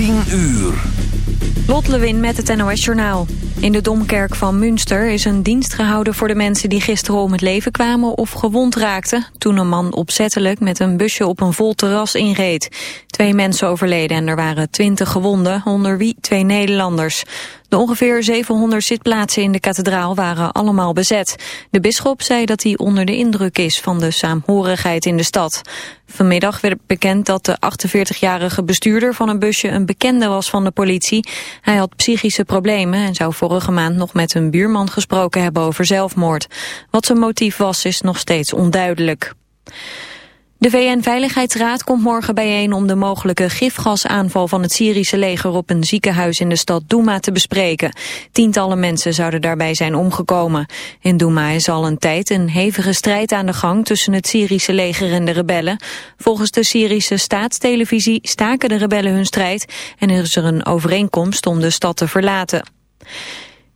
10 uur. Lot Lewin met het NOS Journaal. In de Domkerk van Münster is een dienst gehouden voor de mensen die gisteren om het leven kwamen of gewond raakten toen een man opzettelijk met een busje op een vol terras inreed. Twee mensen overleden en er waren twintig gewonden, onder wie twee Nederlanders. De ongeveer 700 zitplaatsen in de kathedraal waren allemaal bezet. De bisschop zei dat hij onder de indruk is van de saamhorigheid in de stad. Vanmiddag werd bekend dat de 48-jarige bestuurder van een busje een bekende was van de politie. Hij had psychische problemen en zou vorige maand nog met een buurman gesproken hebben over zelfmoord. Wat zijn motief was is nog steeds onduidelijk. De VN-veiligheidsraad komt morgen bijeen om de mogelijke gifgasaanval van het Syrische leger op een ziekenhuis in de stad Douma te bespreken. Tientallen mensen zouden daarbij zijn omgekomen. In Douma is al een tijd een hevige strijd aan de gang tussen het Syrische leger en de rebellen. Volgens de Syrische staatstelevisie staken de rebellen hun strijd en is er een overeenkomst om de stad te verlaten.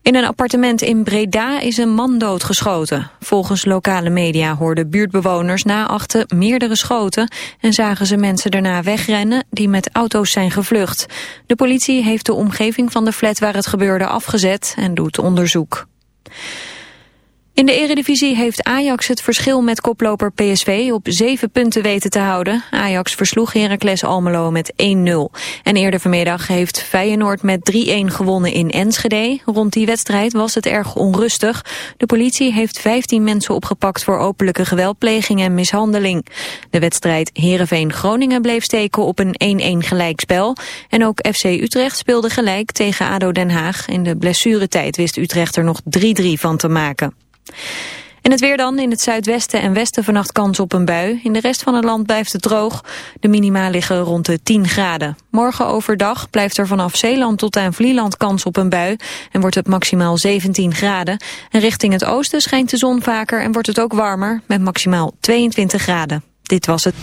In een appartement in Breda is een man doodgeschoten. Volgens lokale media hoorden buurtbewoners na achten meerdere schoten... en zagen ze mensen daarna wegrennen die met auto's zijn gevlucht. De politie heeft de omgeving van de flat waar het gebeurde afgezet en doet onderzoek. In de eredivisie heeft Ajax het verschil met koploper PSV op zeven punten weten te houden. Ajax versloeg Heracles Almelo met 1-0. En eerder vanmiddag heeft Feyenoord met 3-1 gewonnen in Enschede. Rond die wedstrijd was het erg onrustig. De politie heeft 15 mensen opgepakt voor openlijke geweldpleging en mishandeling. De wedstrijd Heerenveen-Groningen bleef steken op een 1-1 gelijkspel. En ook FC Utrecht speelde gelijk tegen ADO Den Haag. In de blessuretijd wist Utrecht er nog 3-3 van te maken. En het weer dan. In het zuidwesten en westen vannacht kans op een bui. In de rest van het land blijft het droog. De minima liggen rond de 10 graden. Morgen overdag blijft er vanaf Zeeland tot aan Vlieland kans op een bui. En wordt het maximaal 17 graden. En richting het oosten schijnt de zon vaker en wordt het ook warmer. Met maximaal 22 graden. Dit was het.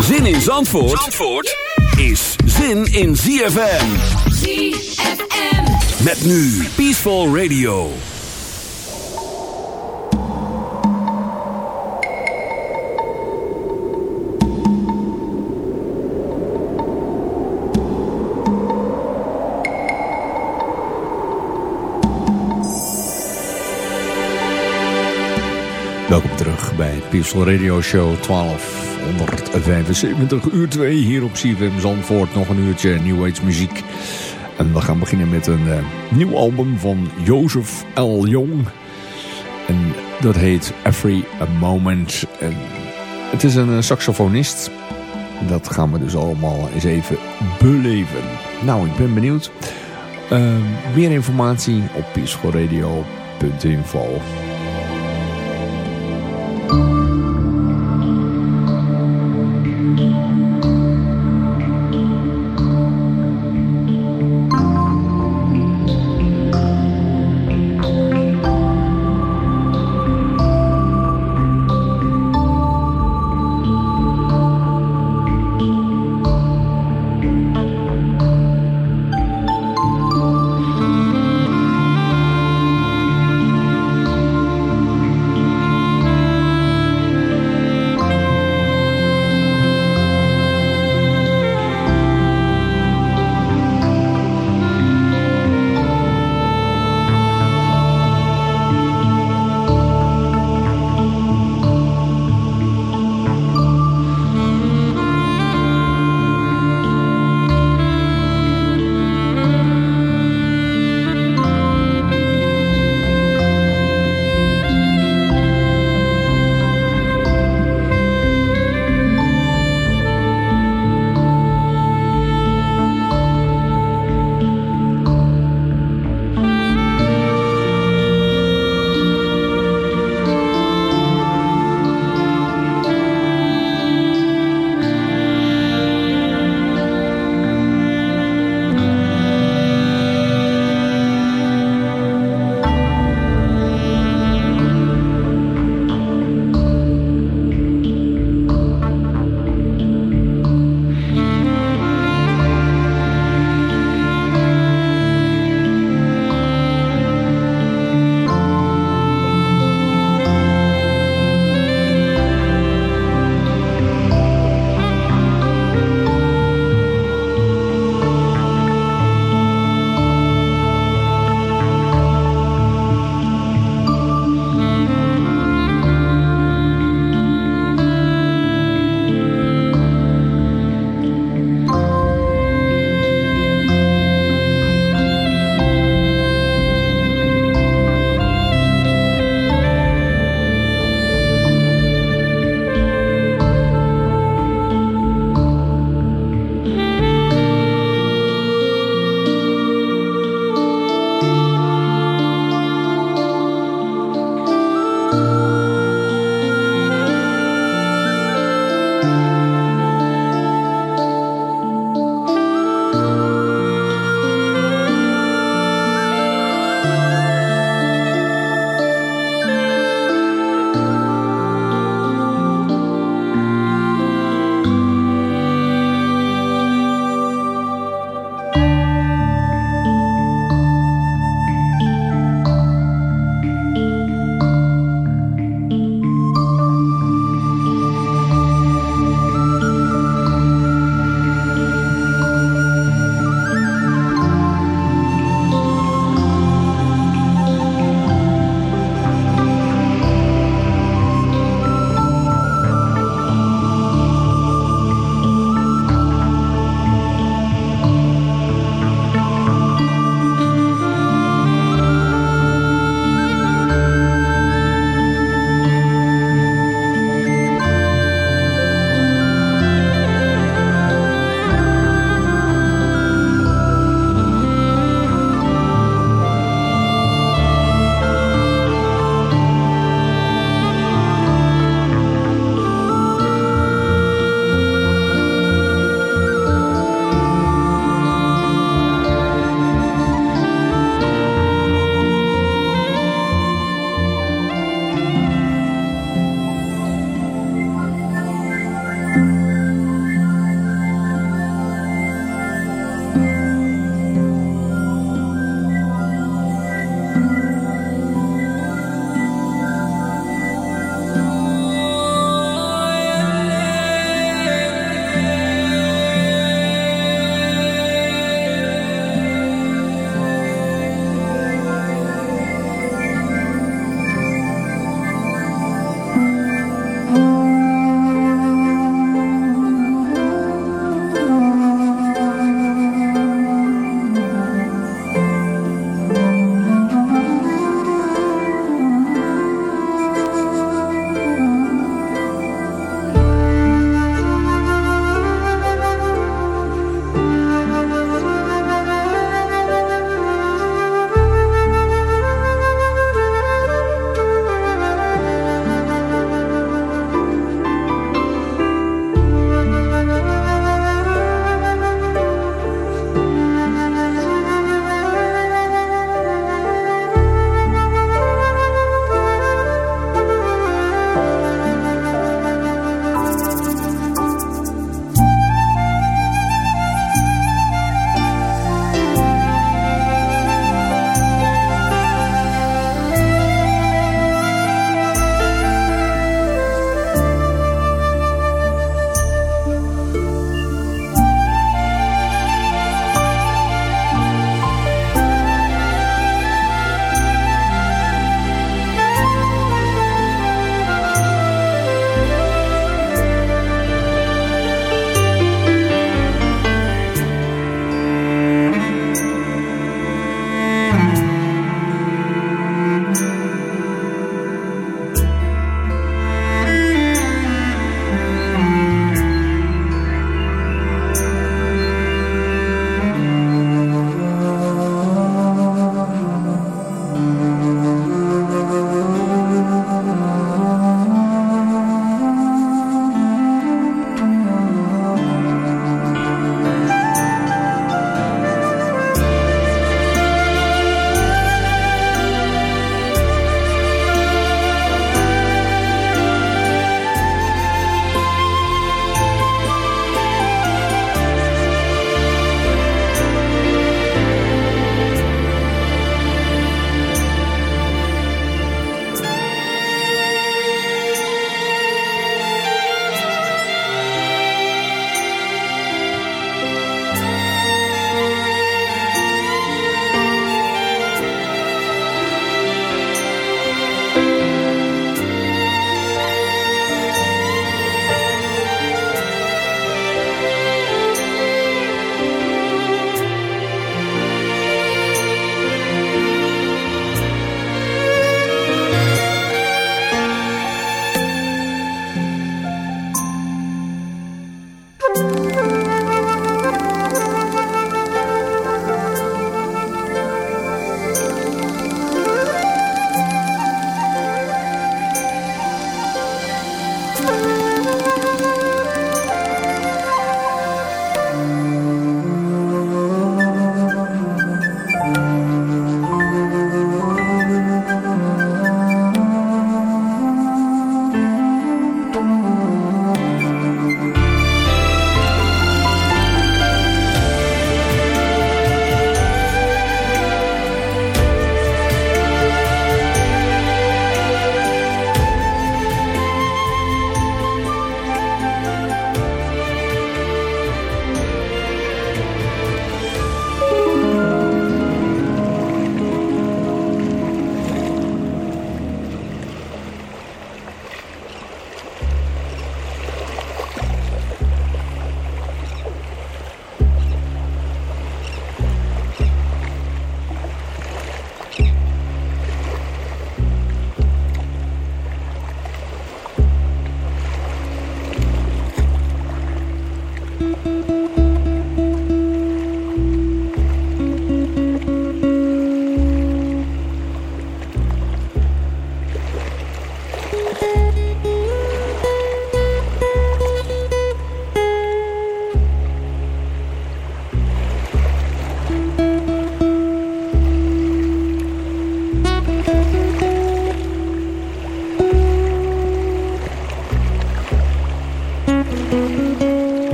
Zin in Zandvoort, Zandvoort is zin in ZFM. ZFM. Met nu Peaceful Radio. Welkom terug bij Peaceful Radio Show 1275 uur 2 hier op CFM Zandvoort. Nog een uurtje New Age muziek. En we gaan beginnen met een uh, nieuw album van Jozef L. Jong. En dat heet Every Moment. En het is een uh, saxofonist. Dat gaan we dus allemaal eens even beleven. Nou, ik ben benieuwd. Uh, meer informatie op peacefulradio.info.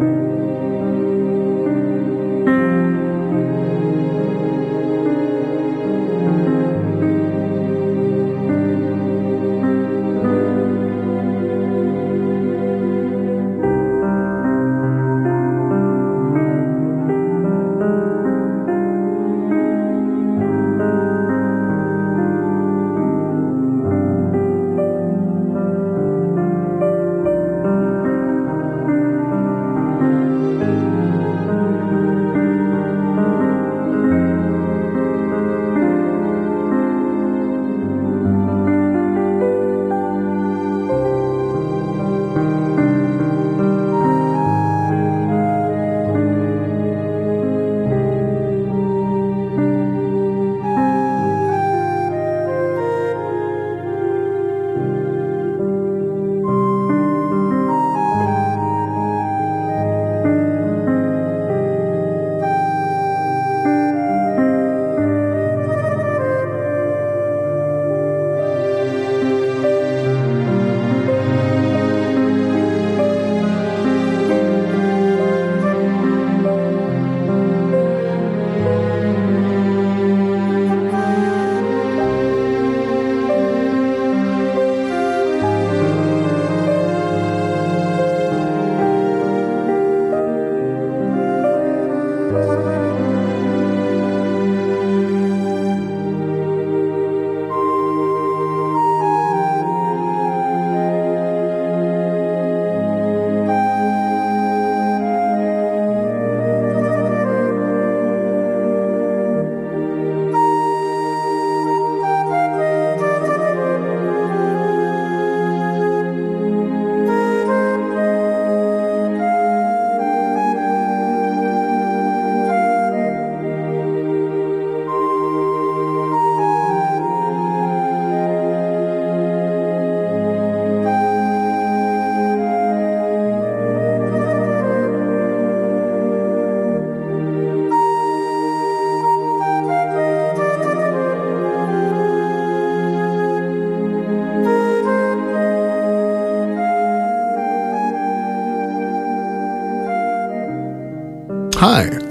Amen.